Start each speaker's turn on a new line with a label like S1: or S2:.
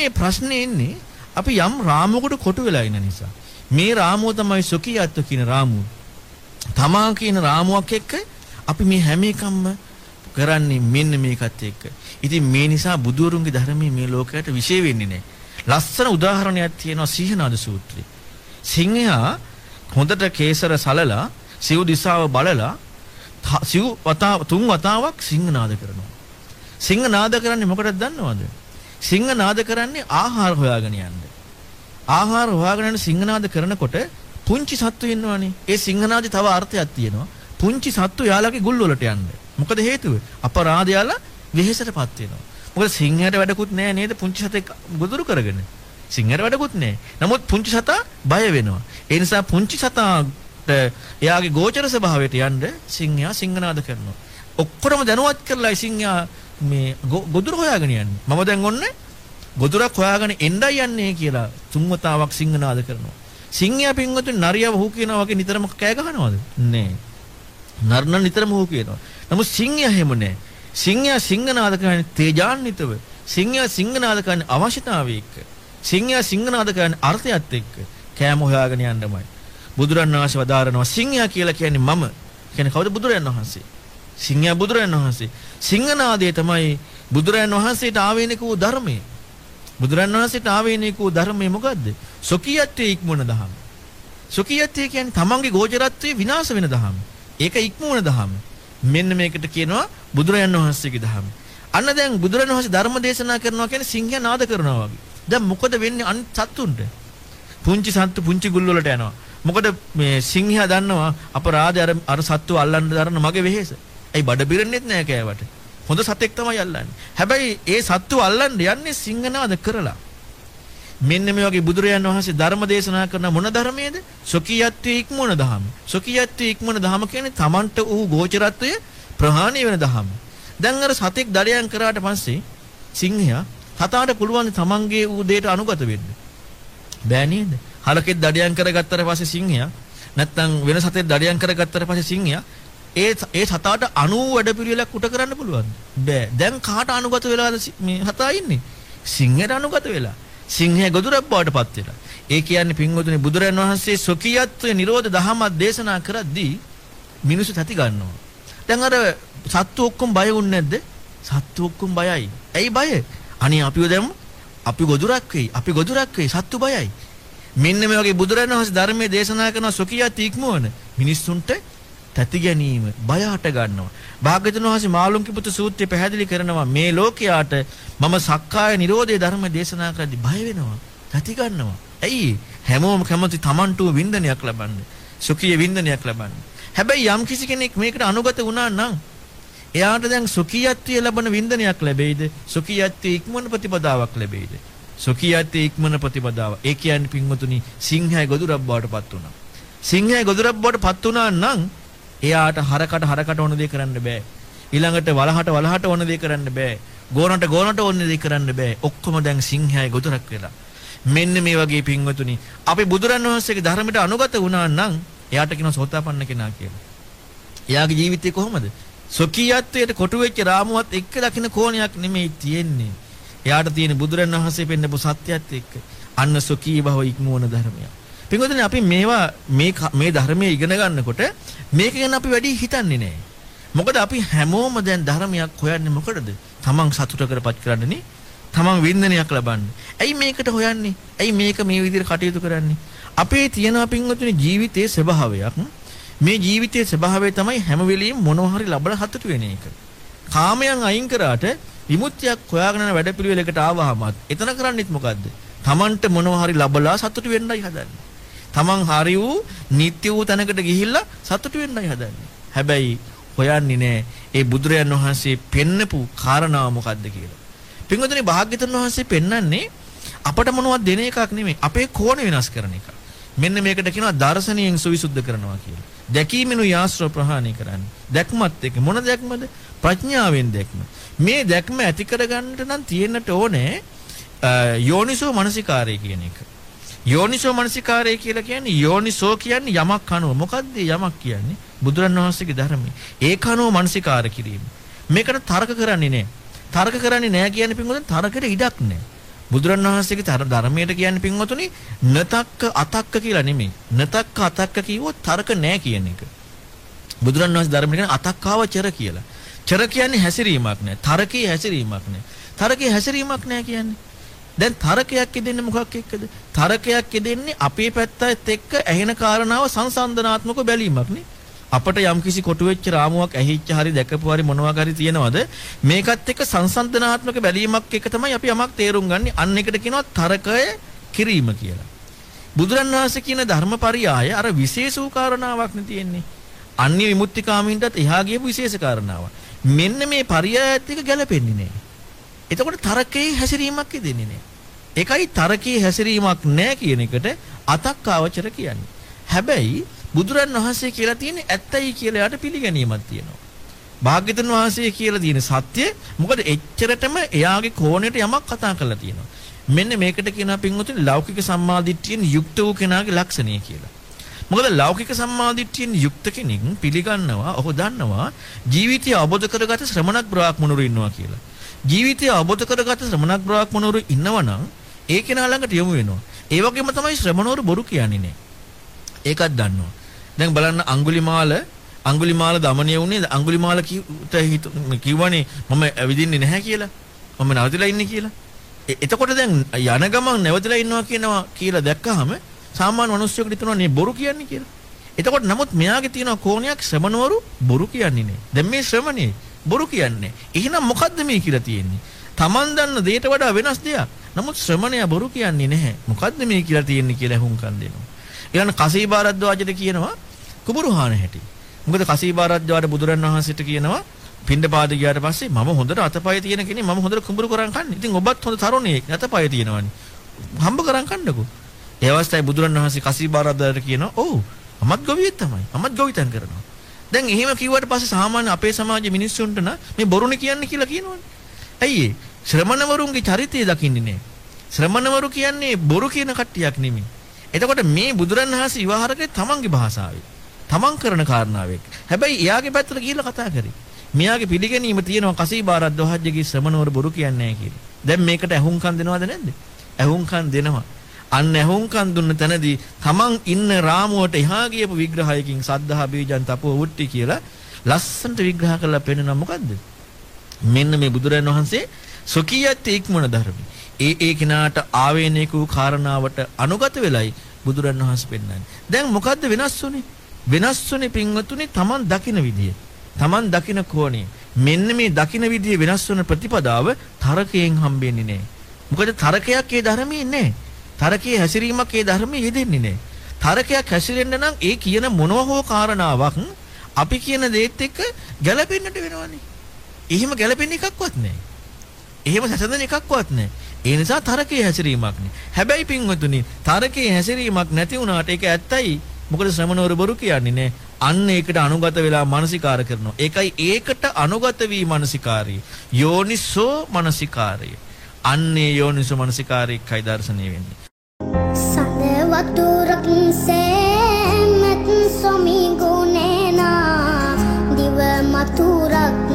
S1: මේ ප්‍රශ්නේ එන්නේ අපි යම් රාමුවකට කොටු වෙලා ඉන්න නිසා. මේ රාමුව තමයි සොකියත්ව කියන රාමුව. තමා කියන රාමුවක් එක්ක අපි මේ හැම එකක්ම කරන්නේ මෙන්න මේකත් එක්ක. ඉතින් මේ නිසා බුදුරුන්ගේ ධර්මයේ මේ ලෝකයට විශේෂ වෙන්නේ නැහැ. ලස්සන උදාහරණයක් තියෙනවා සීහනාද සූත්‍රයේ. සිංහයා හොඳට කේසර සලලා සිව් දිසාව බලලා සිව් වතාව තුන් වතාවක් සිංහනාද කරනවා. සිංහනාද කරන්නේ මොකටද දන්නවද? සිංහනාද කරන්නේ ආහාර හොයාගෙන යන්න. ආහාර හොයාගෙන යන සිංහනාද කරනකොට පුංචි සත්තු ඉන්නවනේ. ඒ සිංහනාදේ තව අර්ථයක් තියෙනවා. පුංචි සත්තු යාළගේ ගුල් වලට යන්න. මොකද හේතුව? අපරාධ යාලා වෙහෙසටපත් වෙනවා. මොකද සිංහයට වැඩකුත් නැහැ නේද පුංචි සතෙක් ගොදුරු කරගෙන. සිංහයට වැඩකුත් නැහැ. නමුත් පුංචි සතා බය වෙනවා. ඒ නිසා පුංචි සතාට එයාගේ ගෝචර ස්වභාවයට යන්න සිංහයා සිංහනාද කරනවා. ඔක්කොම දැනුවත් කරලා සිංහයා මේ ගොදුරු හොයාගෙන යන්නේ. මම දැන් ඔන්න ගොදුරක් හොයාගෙන එන්නයි යන්නේ කියලා තුන්වතාවක් සිංහනාද කරනවා. සිංහයා පින්වතුනි නරියව හු කියනවා වගේ නිතරම කෑ ගහනවද? නෑ. නර්න නිතරම හු කියනවා. නමුත් සිංහයා හැම නෑ. සිංහයා සිංහනාද කරන්නේ තේජාන්විතව. සිංහයා සිංහනාද කරන්නේ අවශ්‍යතාවය එක්ක. සිංහයා සිංහනාද කරන්නේ අර්ථයත් එක්ක. කෑම හොයාගෙන යන්නමයි. බුදුරන් වහන්සේ වදාරනවා සිංහයා කියලා කියන්නේ මම. කියන්නේ කවුද බුදුරන් වහන්සේ? සිංහයා බුදුරන් වහන්සේ. සිංහනාදයේ තමයි බුදුරන් වහන්සේට ආවේනික වූ ධර්මය. බුදුරන් වහන්සේට ආවේනික වූ ධර්මය මොකද්ද? සොකියත්වයේ ඉක්මන දහම. සොකියත්වය කියන්නේ තමන්ගේ ගෝචරත්වයේ විනාශ වෙන දහම. ඒක ඉක්මවන දහම. මෙන්න මේකට කියනවා බුදුරජාණන් වහන්සේගේ දහම. අන්න දැන් බුදුරජාණන් වහන්සේ ධර්ම දේශනා කරනවා කියන්නේ සිංහයා නාද කරනවා වගේ. දැන් මොකද වෙන්නේ අනිත් සත්තුන්ට? පුංචි සත්තු පුංචි ගුල් වලට යනවා. මොකද මේ සිංහයා දන්නවා අපරාධය අර අර සත්තු අල්ලන්න දරන මගේ වෙහෙස. ඇයි බඩ බිරෙන්නෙත් නෑ කෑවට. හොඳ සතෙක් තමයි අල්ලන්නේ. හැබැයි ඒ සත්තු අල්ලන්න යන්නේ සිංහනාද කරලා. මෙන්න මේ වගේ බුදුරජාන් වහන්සේ ධර්ම දේශනා කරන මොන ධර්මයේද? සොකියත්වයේ ඉක්මන දහම. සොකියත්වයේ ඉක්මන දහම කියන්නේ Tamanට ඌ ගෝචරත්වය ප්‍රහාණය වෙන දහම. දැන් අර සතෙක් දඩයන් කරාට පස්සේ සිංහයා හතාට පුළුවන් තමන්ගේ ඌ දෙයට අනුගත වෙන්න. බෑ නේද? හලකෙත් දඩයන් කරගත්තට පස්සේ සිංහයා නැත්තම් වෙන සතෙක් දඩයන් කරගත්තට පස්සේ සිංහයා ඒ ඒ සතාට 90 වැඩපිළිවෙලක් උට කරන්න පුළුවන්. බෑ. දැන් කාට අනුගත වෙලාද මේ හතා ඉන්නේ? සිංහයට අනුගත වෙලා. සිංහය ගොදුරක් බවට පත් වෙලා. ඒ කියන්නේ පින්වතුනි බුදුරන් වහන්සේ සොකියත්වයේ නිරෝධ දහමක් දේශනා කරද්දී මිනිස්සු තැති ගන්නවා. දැන් අර සත්තු ඔක්කොම බය වුන්නේ නැද්ද? සත්තු ඔක්කොම බයයි. ඇයි බය? අනේ අපිව දැම්ම අපි ගොදුරක් වෙයි. අපි ගොදුරක් වෙයි. සත්තු බයයි. මෙන්න මේ වගේ බුදුරන් වහන්සේ ධර්මයේ දේශනා කරන සොකියත් ඉක්මවන මිනිස්සුන්ට තැති ගැනීම බය හට ගන්නවා. භාග්‍යතුන් වහන්සේ මාළුන්ගේ පුතු සූත්‍රය පැහැදිලි කරනවා මේ ලෝකයාට මම සක්කාය නිරෝධයේ ධර්ම දේශනා කරද්දී බය වෙනවා. තැති ගන්නවා. ඇයි? හැමෝම කැමති Tamanටු වින්දනයක් ලබන්න. සුඛී වින්දනයක් ලබන්න. හැබැයි යම් කිසි කෙනෙක් මේකට අනුගත වුණා නම් එයාට දැන් සුඛියත්වයේ ලබන වින්දනයක් ලැබෙයිද? සුඛියත්වයේ ඉක්මන ප්‍රතිපදාවක් ලැබෙයිද? සුඛියත්වයේ ඉක්මන ප්‍රතිපදාව. ඒ කියන්නේ පින්වතුනි සිංහය ගොදුරක් බවට පත් වුණා. සිංහය ගොදුරක් බවට පත් වුණා නම් එයාට හරකට හරකට ඕන දේ කරන්න බෑ. ඊළඟට වලහට වලහට ඕන දේ කරන්න බෑ. ගෝනට ගෝනට ඕන දේ කරන්න බෑ. ඔක්කොම දැන් සිංහයයි ගොදුරක් වෙලා. මෙන්න මේ වගේ පින්වතුනි අපි බුදුරන් වහන්සේගේ ධර්මයට අනුගත වුණා නම් එයාට කියනවා සෝතාපන්න කෙනා කියලා. එයාගේ ජීවිතේ කොහොමද? සොකීයත්වයට කොටු වෙච්ච රාමුවත් එක්ක දකින්න කෝණයක් නෙමෙයි තියෙන්නේ. එයාට තියෙන බුදුරන් වහන්සේ පෙන්නපු සත්‍යයත් එක්ක අන්න සොකී භව ඉක්මවන ධර්මයක්. පින්වතුනි අපි මේවා මේ මේ ධර්මයේ ඉගෙන ගන්නකොට මේක ගැන අපි වැඩි හිතන්නේ නැහැ. මොකද අපි හැමෝම දැන් ධර්මයක් හොයන්නේ මොකටද? තමන් සතුටකරපත් කරන්නනේ. තමන් වින්දනයක් ලබන්න. ඇයි මේකට හොයන්නේ? ඇයි මේක මේ විදිහට කටයුතු කරන්නේ? අපේ තියෙන පින්වතුනි ජීවිතයේ ස්වභාවයක්. මේ ජීවිතයේ ස්වභාවය තමයි හැම වෙලෙම මොනවා හරි ලබලා හතුට වෙන එක. කාමයන් අයින් කරාට විමුක්තියක් හොයාගෙන යන වැඩපිළිවෙලකට ආවහමත් එතන කරන්නේත් මොකද්ද? තමන්ට මොනවා හරි ලබලා සතුට වෙන්නයි හදන්නේ. තමන් හරි වූ නිත්‍ය වූ තැනකට ගිහිල්ලා සතුටු වෙන්නයි හදන්නේ. හැබැයි හොයන්නේ නෑ ඒ බුදුරයන් වහන්සේ පෙන්නපු කාරණාව මොකද්ද කියලා. පින්වතුනි භාග්‍යතුන් වහන්සේ පෙන්වන්නේ අපට මොනවද දෙන එකක් නෙමෙයි අපේ කෝණ වෙනස් කරන එක. මෙන්න මේකට කියනවා දර්ශනීයෙන් සවිසුද්ධ කරනවා කියලා. දැකීමෙනුයි ආශ්‍රව ප්‍රහාණය කරන්නේ. දැක්මත් එක මොන දැක්මද? ප්‍රඥාවෙන් දැක්ම. මේ දැක්ම ඇති කරගන්නට නම් තියෙන්නට ඕනේ යෝනිසෝ මනසිකාරය කියන එක. යෝනිසෝ මනසිකාරය කියලා කියන්නේ යෝනිසෝ කියන්නේ යමක් අනුව. මොකද්ද යමක් කියන්නේ? බුදුරන් වහන්සේගේ ධර්මයේ. ඒක අනුව මනසිකාර කිරීම. මේකට තර්ක කරන්නේ නැහැ. තර්ක කරන්නේ නැහැ කියන්නේ පින්වතුන් තරකට ඉඩක් නැහැ. බුදුරණවහන්සේගේ ධර්මයට කියන්නේ පින්වතුනි නතක්ක අතක්ක කියලා නෙමෙයි. නතක්ක අතක්ක කිව්වොත් තරක නෑ කියන එක. බුදුරණවහන්සේ ධර්මයට කියන්නේ අතක්කාව චර කියලා. චර කියන්නේ හැසිරීමක් නෑ. තරකේ හැසිරීමක් නෑ. තරකේ හැසිරීමක් නෑ කියන්නේ. දැන් තරකයක් දෙන්නේ මොකක් එක්කද? තරකයක් දෙන්නේ අපේ පැත්තත් එක්ක ඇහෙන කාරණාව සංසන්දනාත්මක බැලීමක් නේ. අපට යම්කිසි කොටු වෙච්ච රාමුවක් ඇහිච්ච හරි දැකපු හරි මොනවා හරි තියෙනවද මේකත් එක්ක සංසන්දනාත්මක බැලීමක් එක තමයි අපි යමක් තේරුම් ගන්න. අන්න එකට කියනවා තරකය කිරීම කියලා. බුදුරන් වහන්සේ කියන ධර්මපරියාය අර විශේෂ වූ කාරණාවක් නේ තියෙන්නේ. අන්‍ය විමුක්තිකාමීන්ටත් එහා ගියපු විශේෂ කාරණාවක්. මෙන්න මේ පරියායත් එක්ක ගැලපෙන්නේ නැහැ. එතකොට තරකේ හැසිරීමක් දෙන්නේ නැහැ. ඒකයි තරකේ හැසිරීමක් නැහැ කියන එකට අතක් ආවචර කියන්නේ. හැබැයි බුදුරන් වහන්සේ කියලා තියෙන්නේ ඇත්තයි කියලා යාට පිළිගැනීමක් තියෙනවා. භාග්‍යතුන් වහන්සේ කියලා තියෙන සත්‍ය මොකද එච්චරටම එයාගේ කෝණයට යමක් කතා කරලා තියෙනවා. මෙන්න මේකට කියනවා පින්වතුනි ලෞකික සම්මාදිට්ඨියෙන් යුක්ත වූ කෙනාගේ ලක්ෂණය කියලා. මොකද ලෞකික සම්මාදිට්ඨියෙන් යුක්ත කෙනෙක් පිළිගන්නවා ඔහු දන්නවා ජීවිතය අවබෝධ කරගත ශ්‍රමණක් බ්‍රාහ්මණවරු ඉන්නවා කියලා. ජීවිතය අවබෝධ කරගත ශ්‍රමණක් බ්‍රාහ්මණවරු ඉන්නවනම් ඒ කෙනා ළඟට යොමු වෙනවා. ඒ වගේම තමයි ශ්‍රමණවරු බොරු කියන්නේ නේ. ඒකත් දන්නවා. දැන් බලන්න අඟුලිමාල අඟුලිමාල দমনය වුණේ අඟුලිමාල කිව්වනේ මම ඇවිදින්නේ නැහැ කියලා. මම නවතිලා ඉන්නේ කියලා. එතකොට දැන් යන ගමන් නැවතිලා ඉන්නවා කියනවා කියලා දැක්කහම සාමාන්‍ය මිනිස්සුෙකුට හිතනවා නේ බොරු කියන්නේ කියලා. එතකොට නමුත් මෙයාගේ තියෙන කෝණයක් ශ්‍රමණවරු බොරු කියන්නේ නේ. දැන් මේ ශ්‍රමණේ බොරු කියන්නේ. එහෙනම් මොකද්ද මේ කියලා තියෙන්නේ? Taman දන්න දෙයට වඩා වෙනස් දෙයක්. නමුත් ශ්‍රමණයා බොරු කියන්නේ නැහැ. මොකද්ද මේ කියලා තියෙන්නේ කියලා හුම්කන් දෙනවා. ඊළඟ කසීබාරද්වාජට කියනවා කුඹුරු හාන හැටි. මොකද කසීබාරද්වාට බුදුරන් වහන්සේට කියනවා පින්ඩපාත ගියාට පස්සේ මම හොඳට අතපය තියෙන කෙනෙක් මම හොඳට කුඹුරු කරන් කන්නේ. ඉතින් ඔබත් හොඳ තරුණයෙක් අතපය තියෙනවනේ. හම්බ කරන් කන්නකෝ. ඒ අවස්ථාවේ බුදුරන් වහන්සේ කසීබාරද්වාට කියනවා ඔව් මමත් ගොවියෙක් තමයි. මමත් ගොවිතැන් කරනවා. දැන් එහෙම කිව්වට පස්සේ සාමාන්‍ය අපේ සමාජයේ මිනිස්සුන්ට නම් මේ බොරුනේ කියන්නේ කියලා කියනවනේ. ඇයි ඒ? ශ්‍රමණවරුන්ගේ චරිතය දකින්නේ නැහැ. ශ්‍රමණවරු කියන්නේ බොරු කියන කට්ටියක් නෙමෙයි. එතකොට මේ බුදුරන් වහන්සේ විවාහ කරේ තමන්ගේ භාෂාවෙන්. තමන් කරන කාරණාවෙක්. හැබැයි එයාගේ පැත්තට ගිහිල්ලා කතා කරේ. මෙයාගේ පිළිගැනීම තියෙනවා කසීබාරද්ද වහජ්ජගේ ශ්‍රමණවරු බොරු කියන්නේ නැහැ කියලා. දැන් මේකට ඇහුම්කන් දෙනවද නැද්ද? ඇහුම්කන් දෙනවා. අන්න ඇහුම්කන් දුන්න තැනදී තමන් ඉන්න රාමුවට එහා ගියපු විග්‍රහයකින් සද්ධා බීජන් තපෝ වුට්ටි කියලා ලස්සනට විග්‍රහ කරලා පෙන්නනවා මොකද්ද? මෙන්න මේ බුදුරන් වහන්සේ සොකියත් ඉක්මන ධර්මයි. ඒ ඒ කෙනාට ආවේනික වූ කාරණාවට අනුගත වෙලයි බුදුරන් වහන්සේ පෙන්වන්නේ. දැන් මොකද්ද වෙනස් වුනේ? වෙනස් වුනේ පින්වතුනි Taman දකින විදිය. Taman දකින කෝණය. මෙන්න මේ දකින විදිය වෙනස් වන ප්‍රතිපදාව තරකයෙන් හම්බෙන්නේ නැහැ. මොකද තරකයක් ඒ ධර්මයේ නැහැ. තරකයේ හැසිරීමක් ඒ ධර්මයේ යෙදෙන්නේ නැහැ. තරකයක් හැසිරෙන්න නම් ඒ කියන මොනවා හෝ කාරණාවක් අපි කියන දේත් එක්ක ගැළපෙන්නට වෙනවනේ. එහෙම ගැළපෙන්න එකක්වත් නැහැ. එහෙම සැසඳෙන එකක්වත් නැහැ. ඒ නිසා තරකයේ හැසිරීමක් නේ. හැබැයි පින්වතුනි තරකයේ හැසිරීමක් නැති වුණාට ඒක ඇත්තයි. මොකද ශ්‍රමණවරු බොරු කියන්නේ නේ. අන්න ඒකට අනුගත වෙලා මානසිකාර කරනවා. ඒකයි ඒකට අනුගත වී මානසිකාරය. යෝනිසෝ මානසිකාරය. අන්නේ යෝනිසෝ මානසිකාරයයි දර්ශනය වෙන්නේ.
S2: සඳ වතුරක් සෑමත් සොමි ගුණේනා දිව මතුරක්